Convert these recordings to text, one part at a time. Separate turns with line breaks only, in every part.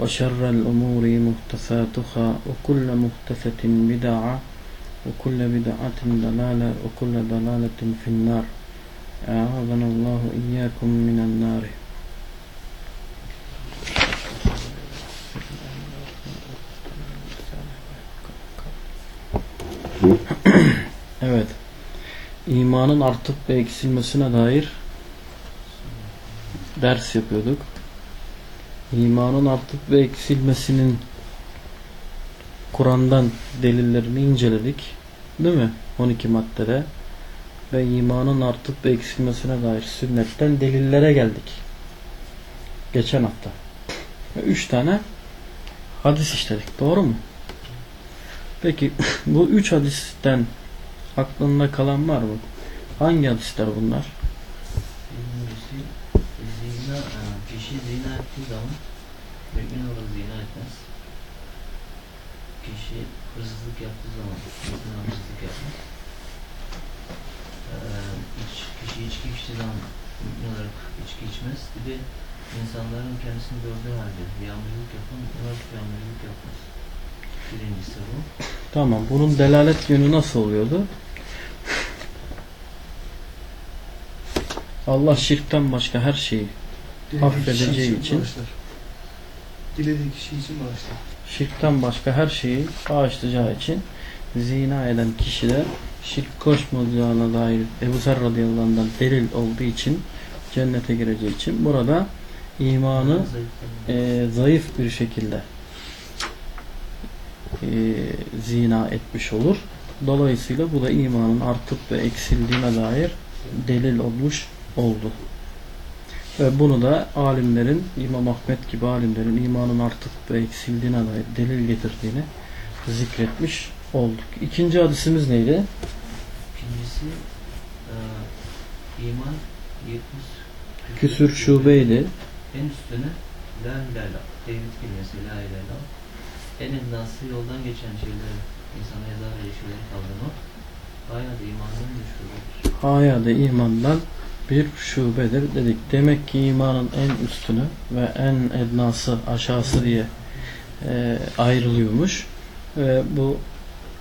وشر الأمور محدثاتها وكل محدثة بدعة وكل بدعة ضلالة وكل ضلالة في النار أعاذنا الله إياكم من النار Evet. İmanın artıp ve eksilmesine dair ders yapıyorduk. İmanın artıp ve eksilmesinin Kur'an'dan delillerini inceledik. Değil mi? 12 maddede. Ve imanın artıp ve eksilmesine dair sünnetten delillere geldik. Geçen hafta. Ve 3 tane hadis işledik. Doğru mu? Peki bu 3 hadisten aklında kalan var mı? Hangi hadisler bunlar?
Birincisi zina, e, kişi zina ettiği zaman mümin olur zina etmez. Kişi hırsızlık yaptığı zaman mümin hırsızlık yapmaz. Ee, iç, kişi içki içtiği zaman mümin olarak içki içmez. Bir de insanların kendisini gördüğü halde yağmurluk yapan olarak yağmurluk yapmaz. Birincisi bu.
Tamam. Bunun delalet yönü nasıl oluyordu? Allah şirkten başka her şeyi Affedeceği için.
Dilediği kişi için bağışlar.
şirkten başka her şeyi bağışlayacağı için zina eden kişi de şirk koşmayacağına dair Ebu Zer radıyallahu anh'dan delil olduğu için cennete gireceği için burada imanı e, zayıf bir şekilde e, zina etmiş olur. Dolayısıyla bu da imanın artıp ve eksildiğine dair delil olmuş oldu. Ve bunu da alimlerin, İmam Ahmet gibi alimlerin imanın artıp ve eksildiğine dair delil getirdiğini zikretmiş olduk. İkinci hadisimiz neydi?
İkincisi e, iman 70
Küsür şubeydi.
En üstüne la ilahe illallah, tevhid kelimesi la ilahe illallah. En endası yoldan geçen şeyleri, insana eza verecek şeyleri kaldırmak. Bayağı da bir şubedir.
Hayada imandan bir şubedir dedik. Demek ki imanın en üstünü ve en ednası aşağısı diye e, ayrılıyormuş. Ve bu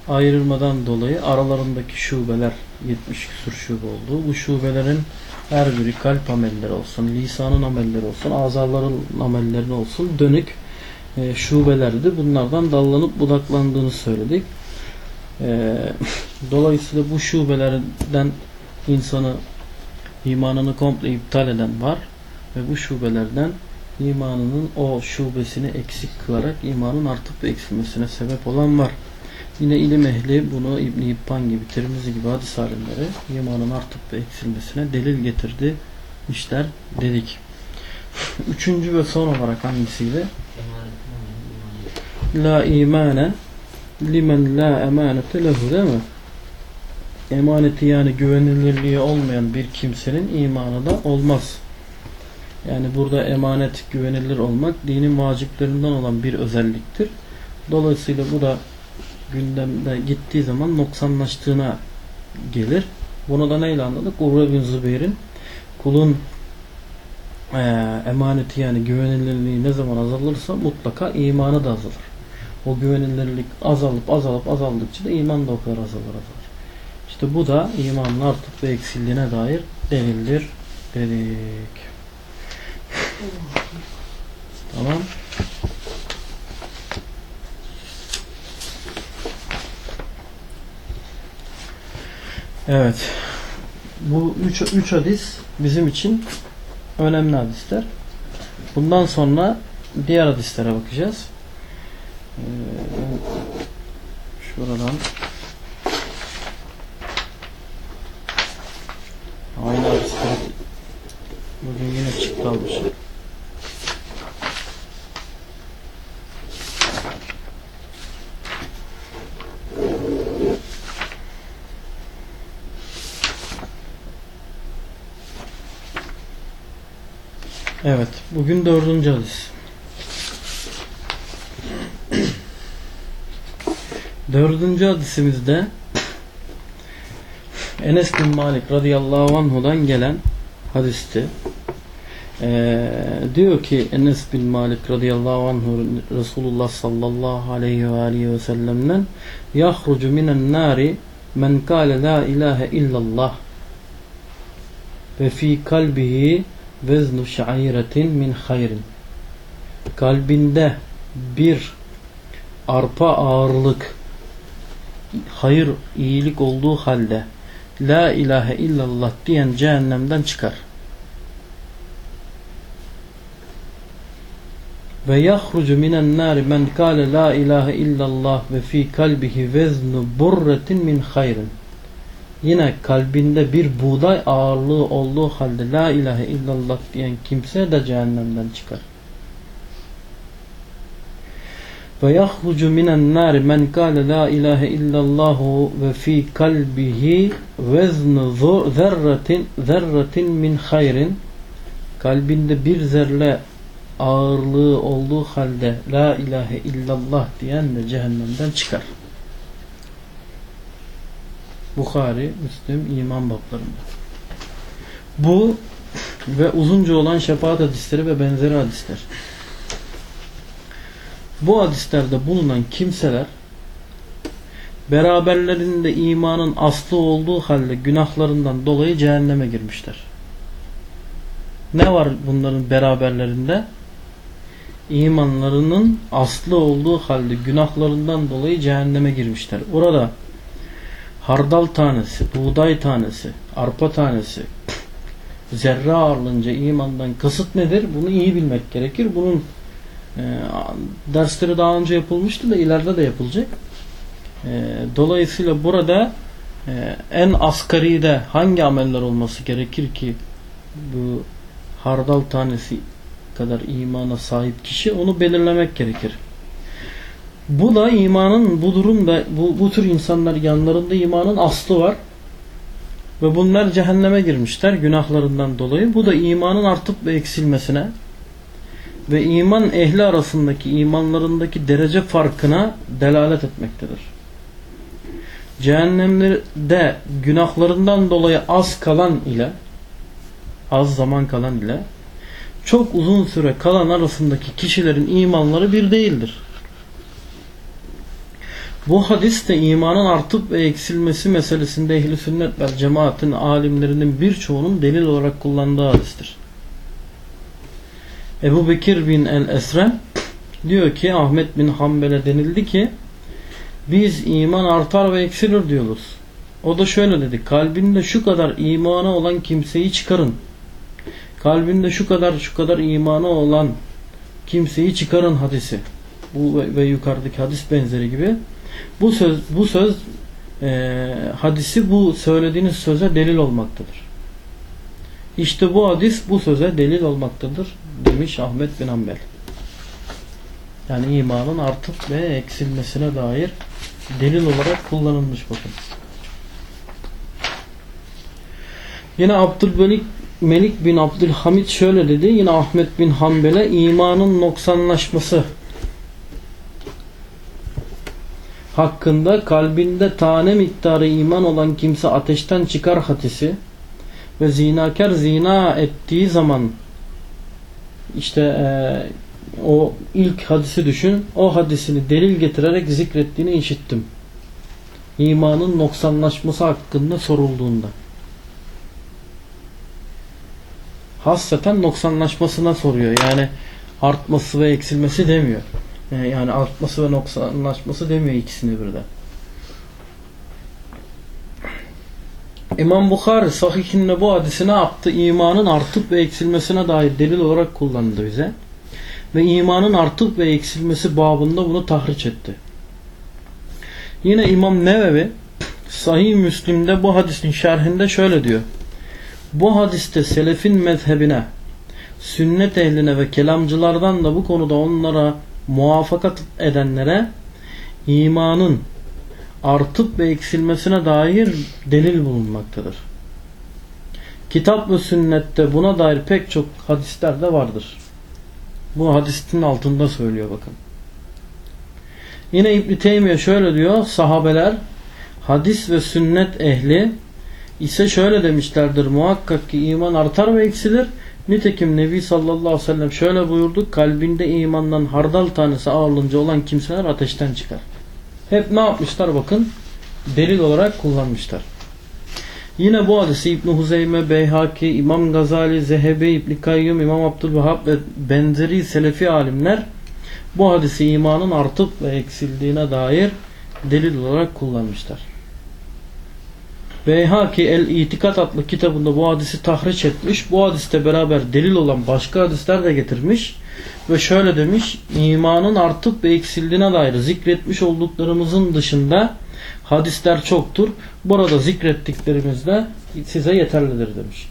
ayrılmadan dolayı aralarındaki şubeler 70 küsur şube oldu. Bu şubelerin her biri kalp amelleri olsun, lisanın amelleri olsun, azaların amelleri olsun dönük e, şubelerdi. Bunlardan dallanıp budaklandığını söyledik. E, dolayısıyla bu şubelerden insanı imanını komple iptal eden var ve bu şubelerden imanının o şubesini eksik kılarak imanın artıp eksilmesine sebep olan var. Yine ilim ehli bunu İbn İbban gibi, Tirmizi gibi hadis alimleri imanın artıp ve eksilmesine delil getirdi işler dedik. Üçüncü ve son olarak hangisiydi? La imane limen la emanete lehu değil mi? Emaneti yani güvenilirliği olmayan bir kimsenin imanı da olmaz. Yani burada emanet güvenilir olmak dinin vaciplerinden olan bir özelliktir. Dolayısıyla bu da gündemde gittiği zaman noksanlaştığına gelir. Bunu da neyle anladık? Urve bin Zübeyir'in kulun eee, emaneti yani güvenilirliği ne zaman azalırsa mutlaka imanı da azalır. O güvenilirlik azalıp azalıp azaldıkça da iman da o kadar azalır azalır. İşte bu da imanın artıp ve eksildiğine dair delildir dedik. Tamam. Evet. Bu üç, üç hadis bizim için önemli hadisler. Bundan sonra diğer hadislere bakacağız. Ee, şuradan aynı hadisler bugün yine çıktı almış. Evet. Bugün dördüncü hadis. Dördüncü hadisimizde Enes bin Malik radıyallahu anhudan gelen hadisti. Ee, diyor ki Enes bin Malik radıyallahu anhu Resulullah sallallahu aleyhi ve aleyhi ve sellem'den yahrucu minen nari men kâle la ilahe illallah ve fi kalbihi veznu şairetin min hayrin. Kalbinde bir arpa ağırlık hayır iyilik olduğu halde la ilahe illallah diyen cehennemden çıkar. Ve yahrucu minen nari men kâle la ilahe illallah ve fi kalbihi veznu burretin min hayrin yine kalbinde bir buğday ağırlığı olduğu halde la ilahe illallah diyen kimse de cehennemden çıkar. Ve yahrucu minen nari men kâle la ilahe illallahu ve fi kalbihi veznu zerretin zerretin min hayrin kalbinde bir zerre ağırlığı olduğu halde la ilahe illallah diyen de cehennemden çıkar. Bukhari, Müslim, iman bablarında. Bu ve uzunca olan şefaat hadisleri ve benzeri hadisler. Bu hadislerde bulunan kimseler beraberlerinde imanın aslı olduğu halde günahlarından dolayı cehenneme girmişler. Ne var bunların beraberlerinde? İmanlarının aslı olduğu halde günahlarından dolayı cehenneme girmişler. Orada hardal tanesi, buğday tanesi, arpa tanesi, zerre ağırlığınca imandan kasıt nedir? Bunu iyi bilmek gerekir. Bunun e, dersleri daha önce yapılmıştı da ileride de yapılacak. E, dolayısıyla burada e, en asgari de hangi ameller olması gerekir ki bu hardal tanesi kadar imana sahip kişi onu belirlemek gerekir. Bu da imanın bu durumda bu, bu tür insanlar yanlarında imanın aslı var. Ve bunlar cehenneme girmişler günahlarından dolayı. Bu da imanın artıp ve eksilmesine ve iman ehli arasındaki imanlarındaki derece farkına delalet etmektedir. Cehennemde günahlarından dolayı az kalan ile az zaman kalan ile çok uzun süre kalan arasındaki kişilerin imanları bir değildir. Bu hadis de imanın artıp ve eksilmesi meselesinde ehli sünnet ve cemaatin alimlerinin birçoğunun delil olarak kullandığı hadistir. Ebu Bekir bin el-Esrem diyor ki Ahmet bin Hanbel'e denildi ki biz iman artar ve eksilir diyoruz. O da şöyle dedi. Kalbinde şu kadar imanı olan kimseyi çıkarın. Kalbinde şu kadar şu kadar imanı olan kimseyi çıkarın hadisi. Bu ve, ve yukarıdaki hadis benzeri gibi. Bu söz bu söz e, hadisi bu söylediğiniz söze delil olmaktadır. İşte bu hadis bu söze delil olmaktadır demiş Ahmet bin Hanbel. Yani imanın artıp ve eksilmesine dair delil olarak kullanılmış bakın. Yine Abdülmelik Melik bin Abdülhamid şöyle dedi. Yine Ahmet bin Hanbel'e imanın noksanlaşması hakkında kalbinde tane miktarı iman olan kimse ateşten çıkar hadisi ve zinakar zina ettiği zaman işte eee, o ilk hadisi düşün o hadisini delil getirerek zikrettiğini işittim. İmanın noksanlaşması hakkında sorulduğunda. Hasreten noksanlaşmasına soruyor. Yani artması ve eksilmesi demiyor. Yani, yani artması ve noksanlaşması demiyor ikisini birden. İmam Bukhari sahihinde bu hadisi ne yaptı? İmanın artıp ve eksilmesine dair delil olarak kullandı bize. Ve imanın artıp ve eksilmesi babında bunu tahriş etti. Yine İmam Nevevi Sahih Müslim'de bu hadisin şerhinde şöyle diyor. Bu hadiste selefin mezhebine, sünnet ehline ve kelamcılardan da bu konuda onlara muvafakat edenlere imanın artıp ve eksilmesine dair delil bulunmaktadır. Kitap ve sünnette buna dair pek çok hadisler de vardır. Bu hadisin altında söylüyor bakın. Yine İbn Teymiye şöyle diyor. Sahabeler hadis ve sünnet ehli ise şöyle demişlerdir. Muhakkak ki iman artar ve eksilir. Nitekim Nebi sallallahu aleyhi ve sellem şöyle buyurdu. Kalbinde imandan hardal tanesi ağırlığınca olan kimseler ateşten çıkar. Hep ne yapmışlar bakın. Delil olarak kullanmışlar. Yine bu hadisi İbn Huzeyme, Beyhaki, İmam Gazali, Zehebi, İbn Kayyum, İmam Abdülvahhab ve benzeri selefi alimler bu hadisi imanın artıp ve eksildiğine dair delil olarak kullanmışlar. Beyhaki El İtikat adlı kitabında bu hadisi tahriş etmiş. Bu hadiste beraber delil olan başka hadisler de getirmiş. Ve şöyle demiş. imanın artıp ve eksildiğine dair zikretmiş olduklarımızın dışında hadisler çoktur. Burada zikrettiklerimiz de size yeterlidir demiş.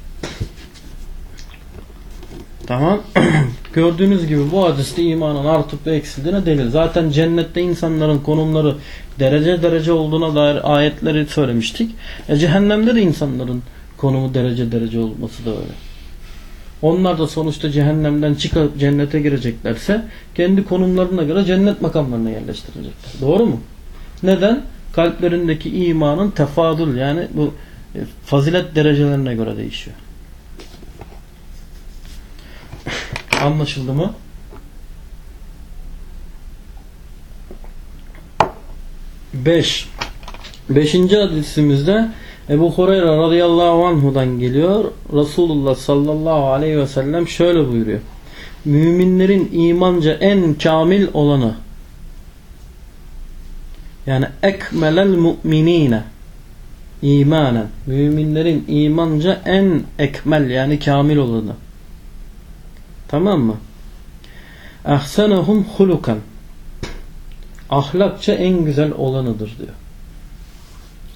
Tamam. Gördüğünüz gibi bu hadiste imanın artıp ve eksildiğine delil. Zaten cennette insanların konumları derece derece olduğuna dair ayetleri söylemiştik. E, cehennemde de insanların konumu derece derece olması da öyle. Onlar da sonuçta cehennemden çıkıp cennete gireceklerse kendi konumlarına göre cennet makamlarına yerleştirilecekler. Doğru mu? Neden? Kalplerindeki imanın tefadül yani bu e, fazilet derecelerine göre değişiyor. Anlaşıldı mı? Beş. Beşinci hadisimizde Ebu Hureyre radıyallahu anhudan geliyor. Resulullah sallallahu aleyhi ve sellem şöyle buyuruyor. Müminlerin imanca en kamil olanı yani ekmelel mu'minine imanen müminlerin imanca en ekmel yani kamil olanı tamam mı? Ahsenehum hulukan ahlakça en güzel olanıdır diyor.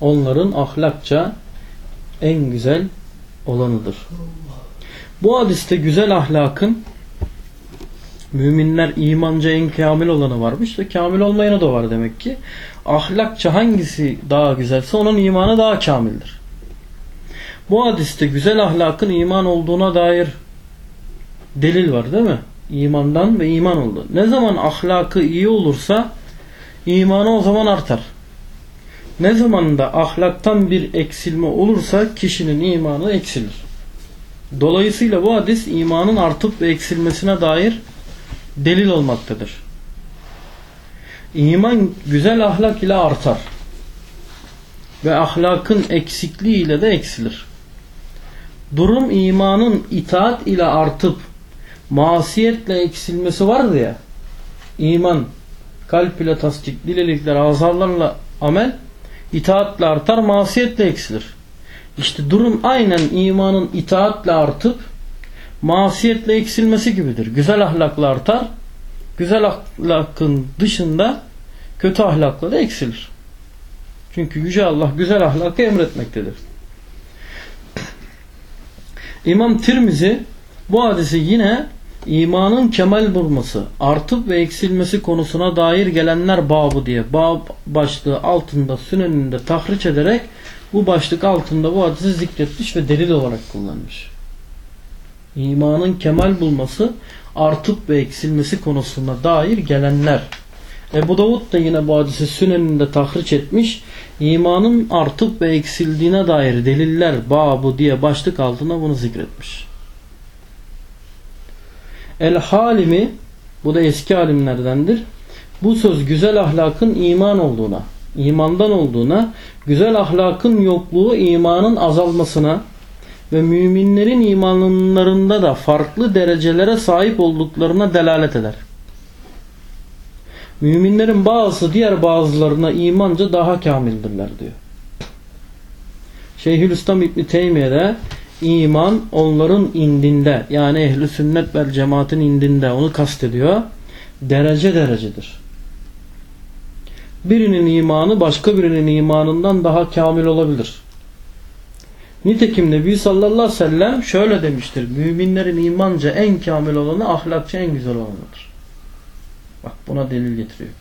Onların ahlakça en güzel olanıdır. Bu hadiste güzel ahlakın müminler imanca en kamil olanı varmış da kamil olmayanı da var demek ki. Ahlakça hangisi daha güzelse onun imanı daha kamildir. Bu hadiste güzel ahlakın iman olduğuna dair delil var değil mi? İmandan ve iman oldu. Ne zaman ahlakı iyi olursa imanı o zaman artar. Ne zaman da ahlaktan bir eksilme olursa kişinin imanı eksilir. Dolayısıyla bu hadis imanın artıp ve eksilmesine dair delil olmaktadır. İman güzel ahlak ile artar. Ve ahlakın eksikliği ile de eksilir. Durum imanın itaat ile artıp masiyetle eksilmesi vardı ya iman kalp ile tasdik, dilelikler, azarlarla amel itaatle artar, masiyetle eksilir. İşte durum aynen imanın itaatle artıp masiyetle eksilmesi gibidir. Güzel ahlakla artar, güzel ahlakın dışında kötü ahlakla da eksilir. Çünkü Yüce Allah güzel ahlakı emretmektedir. İmam Tirmizi bu hadisi yine imanın kemal bulması, artıp ve eksilmesi konusuna dair gelenler babı diye bab başlığı altında süneninde tahriç ederek bu başlık altında bu hadisi zikretmiş ve delil olarak kullanmış. İmanın kemal bulması, artıp ve eksilmesi konusuna dair gelenler. Ebu Davud da yine bu hadisi süneninde tahriç etmiş. İmanın artıp ve eksildiğine dair deliller babu diye başlık altına bunu zikretmiş. El Halimi bu da eski alimlerdendir. Bu söz güzel ahlakın iman olduğuna, imandan olduğuna, güzel ahlakın yokluğu imanın azalmasına ve müminlerin imanlarında da farklı derecelere sahip olduklarına delalet eder. Müminlerin bazısı diğer bazılarına imanca daha kamildirler diyor. Şeyhülislam İbni Teymiye'de iman onların indinde yani ehli sünnet vel cemaatin indinde onu kastediyor. Derece derecedir. Birinin imanı başka birinin imanından daha kamil olabilir. Nitekim Nebi sallallahu aleyhi ve sellem şöyle demiştir. Müminlerin imanca en kamil olanı ahlakça en güzel olanıdır. Bak buna delil getiriyor.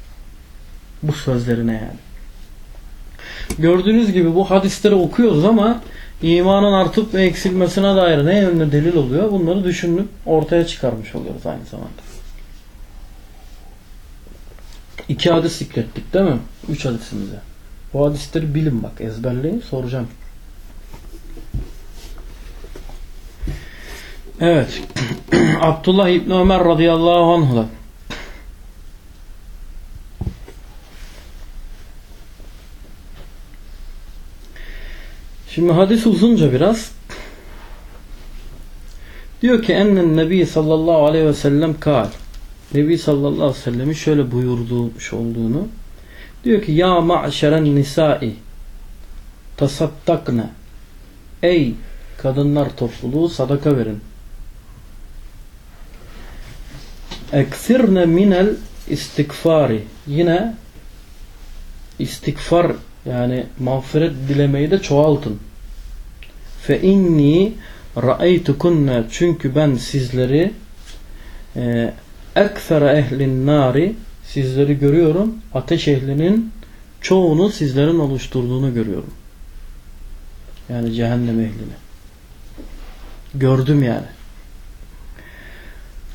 Bu sözlerine yani. Gördüğünüz gibi bu hadisleri okuyoruz ama imanın artıp ve eksilmesine dair ne yönde delil oluyor? Bunları düşünüp ortaya çıkarmış oluyoruz aynı zamanda. İki hadis zikrettik değil mi? Üç hadisimize. Bu hadisleri bilin bak ezberleyin soracağım. Evet. Abdullah İbni Ömer radıyallahu anh'la Şimdi hadis uzunca biraz. Diyor ki ennen Nebi sallallahu aleyhi ve sellem kal. Nebi sallallahu aleyhi ve sellemin şöyle buyurduğumuş olduğunu. Diyor ki ya ma'şeren nisai tasaddakne Ey kadınlar topluluğu sadaka verin. Eksirne minel istikfari. Yine istikfar yani mağfiret dilemeyi de çoğaltın. Fe inni ra'aytukunne çünkü ben sizleri e, eksere ehlin nari sizleri görüyorum. Ateş ehlinin çoğunu sizlerin oluşturduğunu görüyorum. Yani cehennem ehlini. Gördüm yani.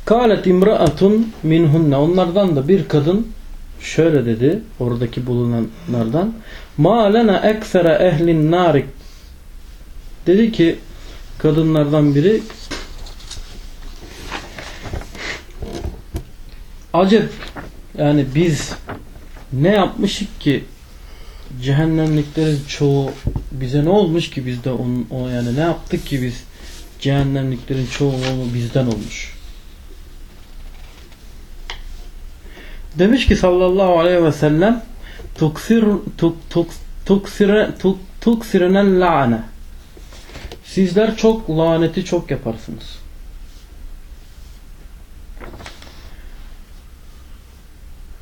Kalet imraatun minhunne onlardan da bir kadın şöyle dedi oradaki bulunanlardan ma lena eksere ehlin narik dedi ki kadınlardan biri acep yani biz ne yapmışık ki cehennemliklerin çoğu bize ne olmuş ki bizde onun, o yani ne yaptık ki biz cehennemliklerin çoğu bizden olmuş. Demiş ki sallallahu aleyhi ve sellem tuksir tuk tuk tuksire tuk tuksirenen la'ne Sizler çok laneti çok yaparsınız.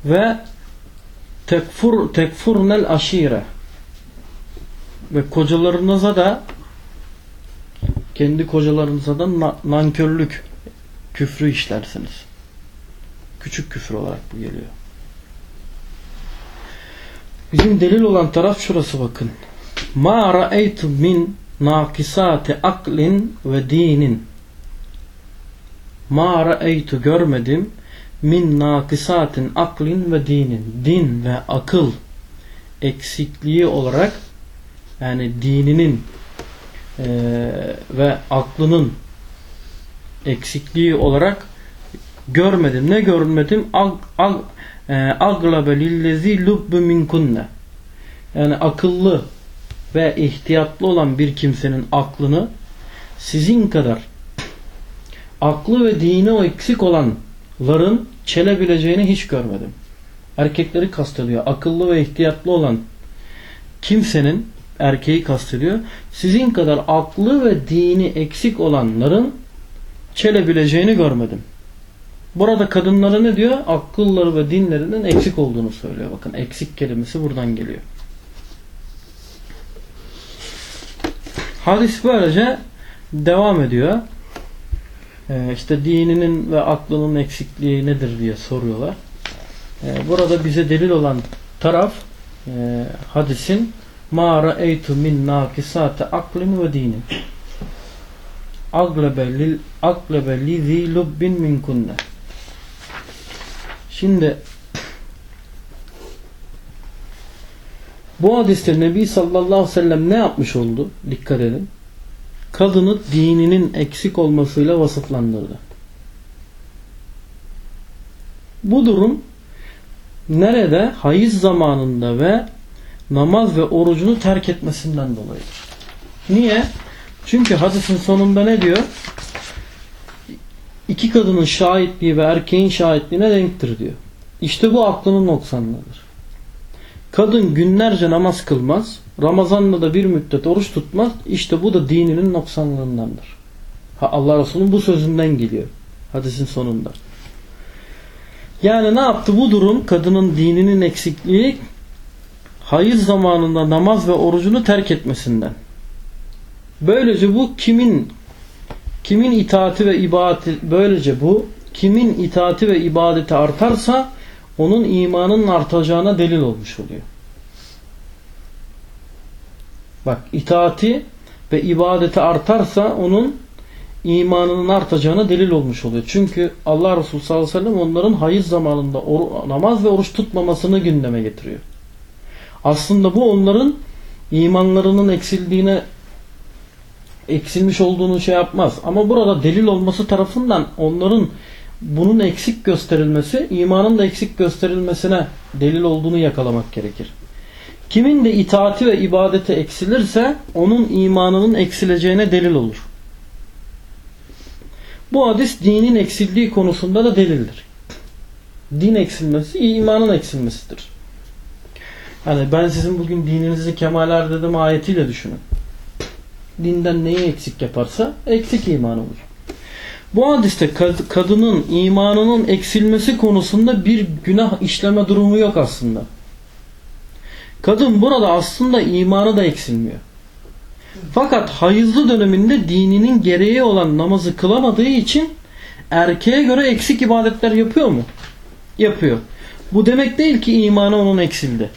Ve tekfur tekfurnel aşire ve kocalarınıza da kendi kocalarınıza da na nankörlük küfrü işlersiniz. Küçük küfür olarak bu geliyor. Bizim delil olan taraf şurası bakın. Ma ra'eytu min nakisati aklin ve dinin. Ma ra'eytu görmedim min nakisatin aklin ve dinin. Din ve akıl eksikliği olarak yani dininin e, ve aklının eksikliği olarak görmedim. Ne görmedim? E, aglabe lillezi lubbu minkunne. Yani akıllı ve ihtiyatlı olan bir kimsenin aklını sizin kadar aklı ve dini o eksik olanların çelebileceğini hiç görmedim. Erkekleri kastediyor. Akıllı ve ihtiyatlı olan kimsenin erkeği kastediyor. Sizin kadar aklı ve dini eksik olanların çelebileceğini görmedim. Burada kadınlara ne diyor? Akılları ve dinlerinin eksik olduğunu söylüyor. Bakın eksik kelimesi buradan geliyor. Hadis böylece devam ediyor. Ee, işte dininin ve aklının eksikliği nedir diye soruyorlar. Ee, burada bize delil olan taraf e, hadisin ma ra'eytu min nakisate aklin ve dinin aglebe lil aglebe lizi lubbin minkunne Şimdi Bu hadiste Nebi sallallahu aleyhi ve sellem ne yapmış oldu? Dikkat edin. Kadını dininin eksik olmasıyla vasıflandırdı. Bu durum nerede? Hayız zamanında ve namaz ve orucunu terk etmesinden dolayıdır. Niye? Çünkü hadisin sonunda ne diyor? İki kadının şahitliği ve erkeğin şahitliğine denktir diyor. İşte bu aklının noksanlığıdır. Kadın günlerce namaz kılmaz, Ramazan'da da bir müddet oruç tutmaz. İşte bu da dininin noksanlığındandır. Ha, Allah Resulü'nün bu sözünden geliyor. Hadisin sonunda. Yani ne yaptı bu durum? Kadının dininin eksikliği hayız zamanında namaz ve orucunu terk etmesinden. Böylece bu kimin kimin itaati ve ibadeti böylece bu kimin itaati ve ibadeti artarsa onun imanının artacağına delil olmuş oluyor. Bak itaati ve ibadeti artarsa onun imanının artacağına delil olmuş oluyor. Çünkü Allah Resulü sallallahu aleyhi ve sellem onların hayız zamanında namaz ve oruç tutmamasını gündeme getiriyor. Aslında bu onların imanlarının eksildiğine eksilmiş olduğunu şey yapmaz. Ama burada delil olması tarafından onların bunun eksik gösterilmesi imanın da eksik gösterilmesine delil olduğunu yakalamak gerekir. Kimin de itaati ve ibadeti eksilirse onun imanının eksileceğine delil olur. Bu hadis dinin eksildiği konusunda da delildir. Din eksilmesi imanın eksilmesidir. Hani ben sizin bugün dininizi kemaler dedim ayetiyle düşünün. Dinden neyi eksik yaparsa eksik iman olur. Bu hadiste kad- kadının imanının eksilmesi konusunda bir günah işleme durumu yok aslında. Kadın burada aslında imanı da eksilmiyor. Fakat hayızlı döneminde dininin gereği olan namazı kılamadığı için erkeğe göre eksik ibadetler yapıyor mu? Yapıyor. Bu demek değil ki imanı onun eksildi.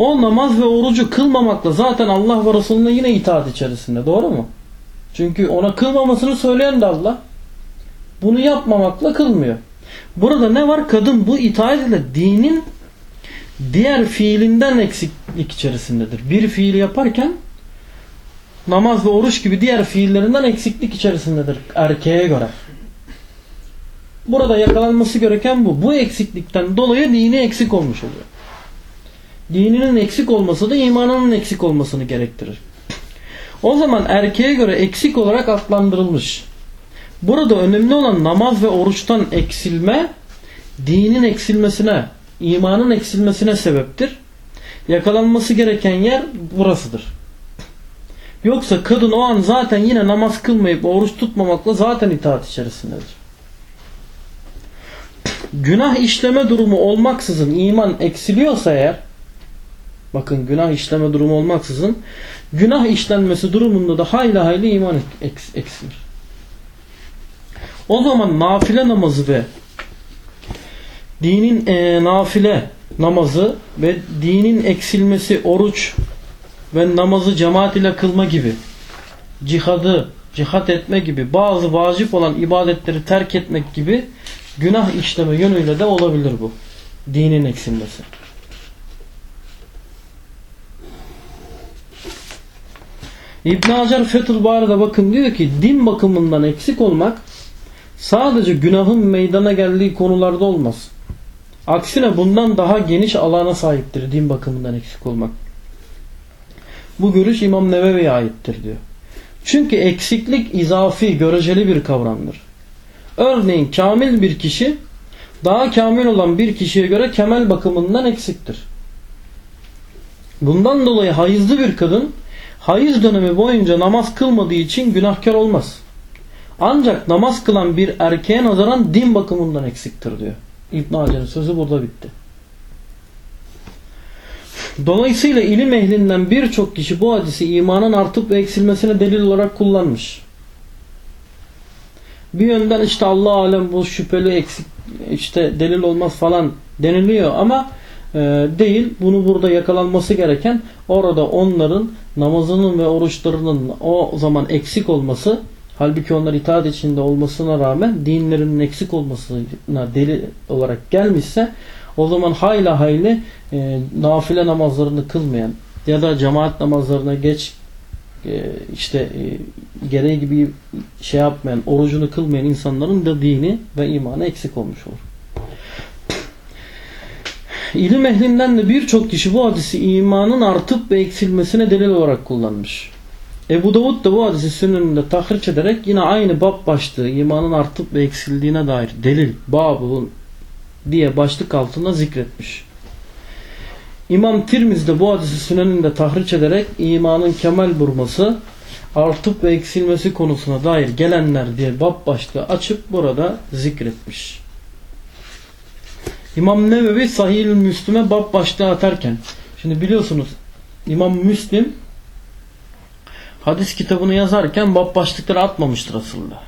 O namaz ve orucu kılmamakla zaten Allah ve Resulüne yine itaat içerisinde. Doğru mu? Çünkü ona kılmamasını söyleyen de Allah. Bunu yapmamakla kılmıyor. Burada ne var? Kadın bu itaat ile dinin diğer fiilinden eksiklik içerisindedir. Bir fiil yaparken namaz ve oruç gibi diğer fiillerinden eksiklik içerisindedir erkeğe göre. Burada yakalanması gereken bu. Bu eksiklikten dolayı dini eksik olmuş oluyor. Dininin eksik olması da imanının eksik olmasını gerektirir. O zaman erkeğe göre eksik olarak adlandırılmış. Burada önemli olan namaz ve oruçtan eksilme dinin eksilmesine, imanın eksilmesine sebeptir. Yakalanması gereken yer burasıdır. Yoksa kadın o an zaten yine namaz kılmayıp oruç tutmamakla zaten itaat içerisindedir. Günah işleme durumu olmaksızın iman eksiliyorsa eğer bakın günah işleme durumu olmaksızın günah işlenmesi durumunda da hayli hayli iman eks- eksilir. O zaman nafile namazı ve dinin e, nafile namazı ve dinin eksilmesi oruç ve namazı cemaat ile kılma gibi cihadı cihat etme gibi bazı vacip olan ibadetleri terk etmek gibi günah işleme yönüyle de olabilir bu. Dinin eksilmesi. İbn Hacer Fethül Bari'de bakın diyor ki din bakımından eksik olmak sadece günahın meydana geldiği konularda olmaz. Aksine bundan daha geniş alana sahiptir din bakımından eksik olmak. Bu görüş İmam Nevevi'ye aittir diyor. Çünkü eksiklik izafi, göreceli bir kavramdır. Örneğin kamil bir kişi daha kamil olan bir kişiye göre kemal bakımından eksiktir. Bundan dolayı hayızlı bir kadın hayız dönemi boyunca namaz kılmadığı için günahkar olmaz. Ancak namaz kılan bir erkeğe nazaran din bakımından eksiktir diyor. İbn Hacer'in sözü burada bitti. Dolayısıyla ilim ehlinden birçok kişi bu hadisi imanın artıp ve eksilmesine delil olarak kullanmış. Bir yönden işte Allah alem bu şüpheli eksik işte delil olmaz falan deniliyor ama e, değil. Bunu burada yakalanması gereken orada onların namazının ve oruçlarının o zaman eksik olması halbuki onlar itaat içinde olmasına rağmen dinlerinin eksik olmasına delil olarak gelmişse O zaman hayla hayli e, nafile namazlarını kılmayan ya da cemaat namazlarına geç e, işte e, gereği gibi şey yapmayan, orucunu kılmayan insanların da dini ve imanı eksik olmuş olur. İlim ehlinden de birçok kişi bu hadisi imanın artıp ve eksilmesine delil olarak kullanmış. Ebu Davud da bu hadisi süneninde tahriç ederek yine aynı bab başlığı imanın artıp ve eksildiğine dair delil babın diye başlık altında zikretmiş. İmam Tirmiz de bu hadisi süneninde tahriç ederek imanın kemal burması artıp ve eksilmesi konusuna dair gelenler diye bab başlığı açıp burada zikretmiş. İmam Nevevi Sahih-ül Müslüme bab başlığı atarken şimdi biliyorsunuz İmam Müslim hadis kitabını yazarken bab başlıkları atmamıştır aslında.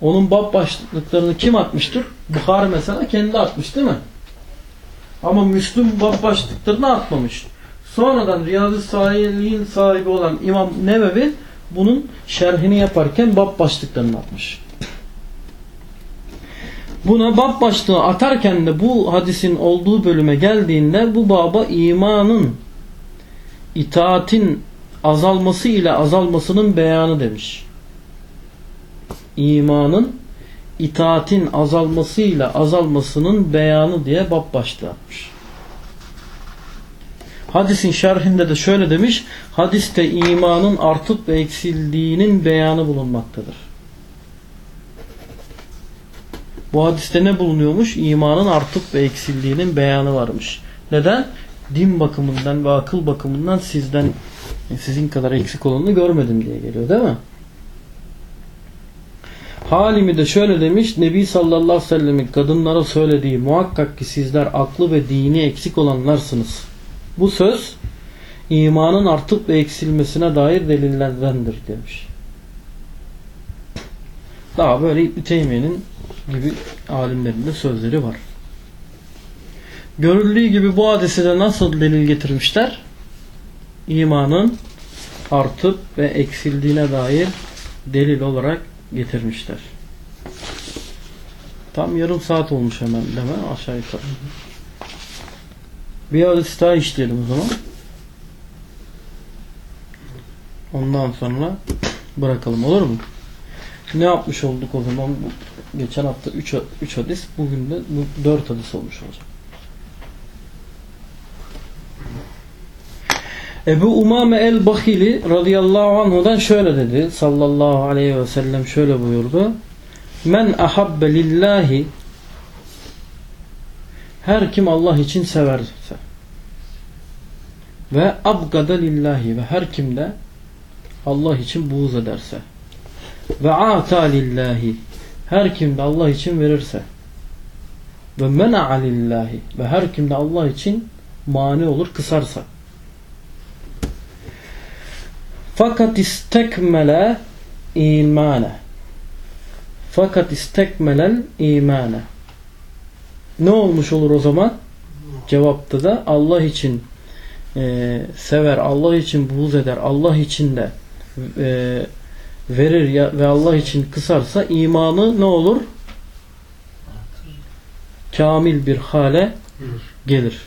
Onun bab başlıklarını kim atmıştır? Bukhari mesela kendi atmış değil mi? Ama Müslüm bab başlıklarını atmamış. Sonradan Riyad-ı Salih'in sahibi olan İmam Nevevi bunun şerhini yaparken bab başlıklarını atmış. Buna bab başlığı atarken de bu hadisin olduğu bölüme geldiğinde bu baba imanın itaatin azalması ile azalmasının beyanı demiş. İmanın itaatin azalması ile azalmasının beyanı diye bab başlığı atmış. Hadisin şerhinde de şöyle demiş. Hadiste imanın artıp ve eksildiğinin beyanı bulunmaktadır. Bu hadiste ne bulunuyormuş? İmanın artıp ve eksildiğinin beyanı varmış. Neden? Din bakımından ve akıl bakımından sizden sizin kadar eksik olanını görmedim diye geliyor değil mi? Halimi de şöyle demiş. Nebi sallallahu aleyhi ve sellemin kadınlara söylediği muhakkak ki sizler aklı ve dini eksik olanlarsınız. Bu söz imanın artıp ve eksilmesine dair delillerdendir demiş. Daha böyle İbn Teymiye'nin gibi alimlerin de sözleri var. Görüldüğü gibi bu hadise de nasıl delil getirmişler? İmanın artıp ve eksildiğine dair delil olarak getirmişler. Tam yarım saat olmuş hemen mi? Aşağı yukarı. Bir hadis daha işleyelim o zaman. Ondan sonra bırakalım olur mu? Ne yapmış olduk o zaman? Geçen hafta 3 3 hadis, bugün de 4 hadis olmuş olacak. Ebu Umame el-Bahili radıyallahu anhudan şöyle dedi. Sallallahu aleyhi ve sellem şöyle buyurdu. Men ahabbe lillahi her kim Allah için severse ve abgada lillahi ve her kim de Allah için buğz ederse ve ata lillahi her kim de Allah için verirse. Ve mena'a lillahi. Ve her kim de Allah için mani olur kısarsa. Fakat istekmele imane. Fakat istekmelel imane. Ne olmuş olur o zaman? Cevapta da Allah için e, sever, Allah için buğz eder, Allah için de e, verir ve Allah için kısarsa imanı ne olur? Kamil bir hale gelir.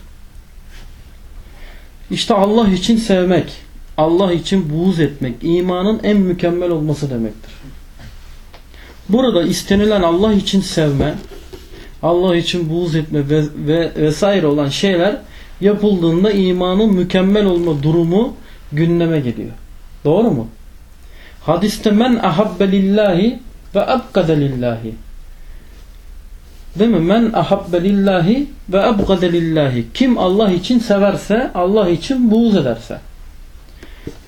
İşte Allah için sevmek, Allah için buğz etmek, imanın en mükemmel olması demektir. Burada istenilen Allah için sevme, Allah için buğz etme ve, ve vesaire olan şeyler yapıldığında imanın mükemmel olma durumu gündeme geliyor. Doğru mu? Hadiste men ahabbe lillahi ve abgade lillahi. Değil mi? Men ahabbe lillahi ve abgade lillahi. Kim Allah için severse, Allah için buğz ederse.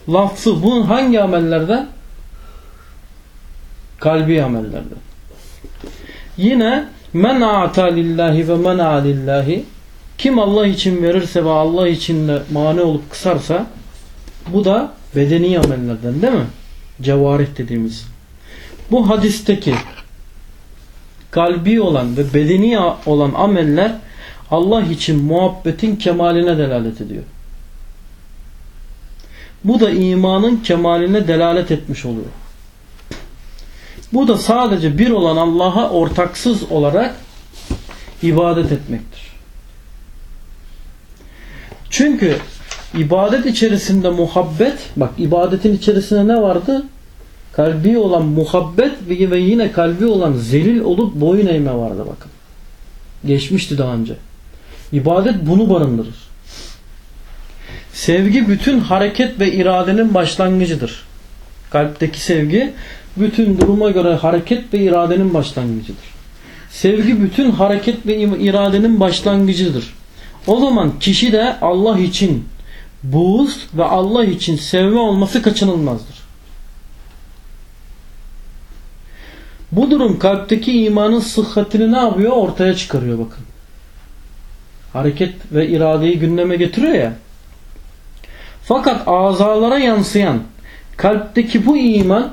Lafzı bu hangi amellerde? Kalbi amellerde. Yine men a'ta lillahi ve men lillahi kim Allah için verirse ve Allah için de mani olup kısarsa bu da bedeni amellerden değil mi? Cevarih dediğimiz. Bu hadisteki kalbi olan ve bedeni olan ameller Allah için muhabbetin kemaline delalet ediyor. Bu da imanın kemaline delalet etmiş oluyor. Bu da sadece bir olan Allah'a ortaksız olarak ibadet etmektir. Çünkü ibadet içerisinde muhabbet, bak ibadetin içerisinde ne vardı? Kalbi olan muhabbet ve yine kalbi olan zelil olup boyun eğme vardı bakın. Geçmişti daha önce. İbadet bunu barındırır. Sevgi bütün hareket ve iradenin başlangıcıdır. Kalpteki sevgi bütün duruma göre hareket ve iradenin başlangıcıdır. Sevgi bütün hareket ve iradenin başlangıcıdır. O zaman kişi de Allah için buğz ve Allah için sevme olması kaçınılmazdır. Bu durum kalpteki imanın sıhhatini ne yapıyor? Ortaya çıkarıyor bakın. Hareket ve iradeyi gündeme getiriyor ya. Fakat azalara yansıyan kalpteki bu iman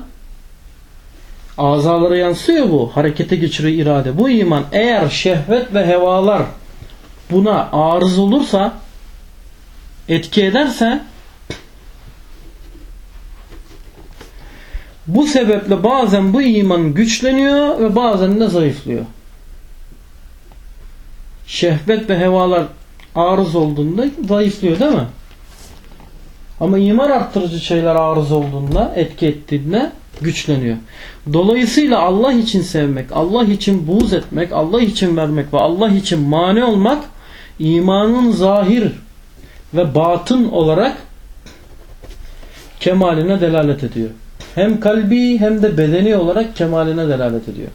azalara yansıyor bu. Harekete geçiriyor irade. Bu iman eğer şehvet ve hevalar buna arız olursa etki ederse bu sebeple bazen bu iman güçleniyor ve bazen de zayıflıyor. Şehvet ve hevalar arız olduğunda zayıflıyor değil mi? Ama iman arttırıcı şeyler arız olduğunda, etki ettiğinde güçleniyor. Dolayısıyla Allah için sevmek, Allah için buğz etmek, Allah için vermek ve Allah için mani olmak imanın zahir ve batın olarak kemaline delalet ediyor. Hem kalbi hem de bedeni olarak kemaline delalet ediyor.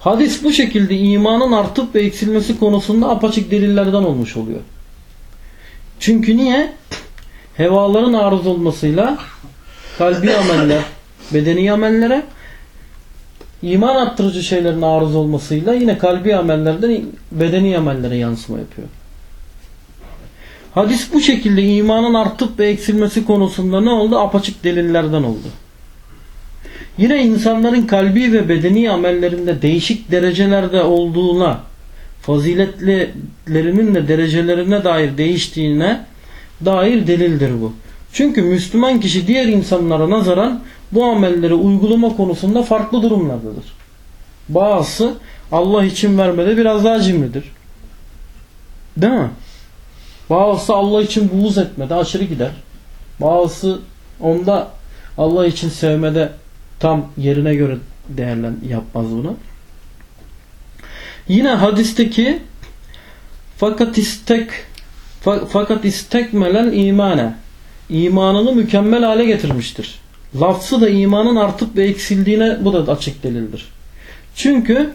Hadis bu şekilde imanın artıp ve eksilmesi konusunda apaçık delillerden olmuş oluyor. Çünkü niye? Hevaların arız olmasıyla kalbi ameller, bedeni amellere iman arttırıcı şeylerin arız olmasıyla yine kalbi amellerden bedeni amellere yansıma yapıyor. Hadis bu şekilde imanın artıp ve eksilmesi konusunda ne oldu? Apaçık delillerden oldu. Yine insanların kalbi ve bedeni amellerinde değişik derecelerde olduğuna, faziletlerinin de derecelerine dair değiştiğine dair delildir bu. Çünkü Müslüman kişi diğer insanlara nazaran bu amelleri uygulama konusunda farklı durumlardadır. Bazısı Allah için vermede biraz daha cimridir. Değil mi? Bazısı Allah için buğz etmede aşırı gider. Bazısı onda Allah için sevmede tam yerine göre değerlen yapmaz bunu. Yine hadisteki fakat istek fakat istekmelen imane imanını mükemmel hale getirmiştir. Lafzı da imanın artıp ve eksildiğine bu da açık delildir. Çünkü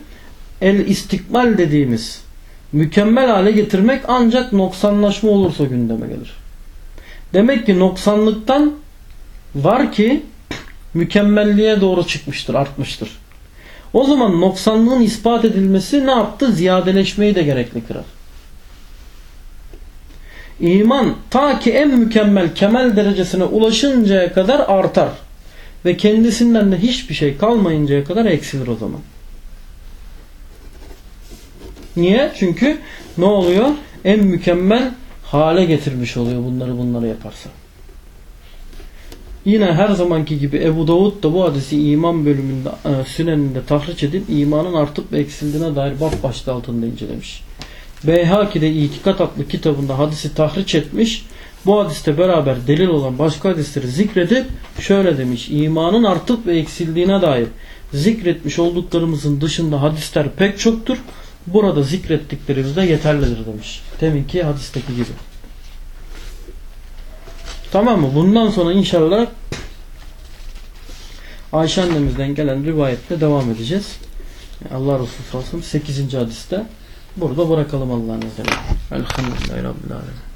el istikbal dediğimiz mükemmel hale getirmek ancak noksanlaşma olursa gündeme gelir. Demek ki noksanlıktan var ki mükemmelliğe doğru çıkmıştır, artmıştır. O zaman noksanlığın ispat edilmesi ne yaptı? Ziyadeleşmeyi de gerekli kırar. İman ta ki en mükemmel kemal derecesine ulaşıncaya kadar artar. Ve kendisinden de hiçbir şey kalmayıncaya kadar eksilir o zaman. Niye? Çünkü ne oluyor? En mükemmel hale getirmiş oluyor bunları bunları yaparsa. Yine her zamanki gibi Ebu Davud da bu hadisi iman bölümünde e, süneninde tahriş edip imanın artıp ve eksildiğine dair bab başlığı altında incelemiş. Beyhaki de İtikat adlı kitabında hadisi tahriş etmiş. Bu hadiste beraber delil olan başka hadisleri zikredip şöyle demiş. İmanın artıp ve eksildiğine dair zikretmiş olduklarımızın dışında hadisler pek çoktur. Burada zikrettiklerimiz de yeterlidir demiş. Deminki hadisteki gibi. Tamam mı? Bundan sonra inşallah Ayşe annemizden gelen rivayetle devam edeceğiz. Allah Resulü sallallahu aleyhi ve sellem 8. hadiste burada bırakalım Allah'ın izniyle. Elhamdülillahi Rabbil Alemin.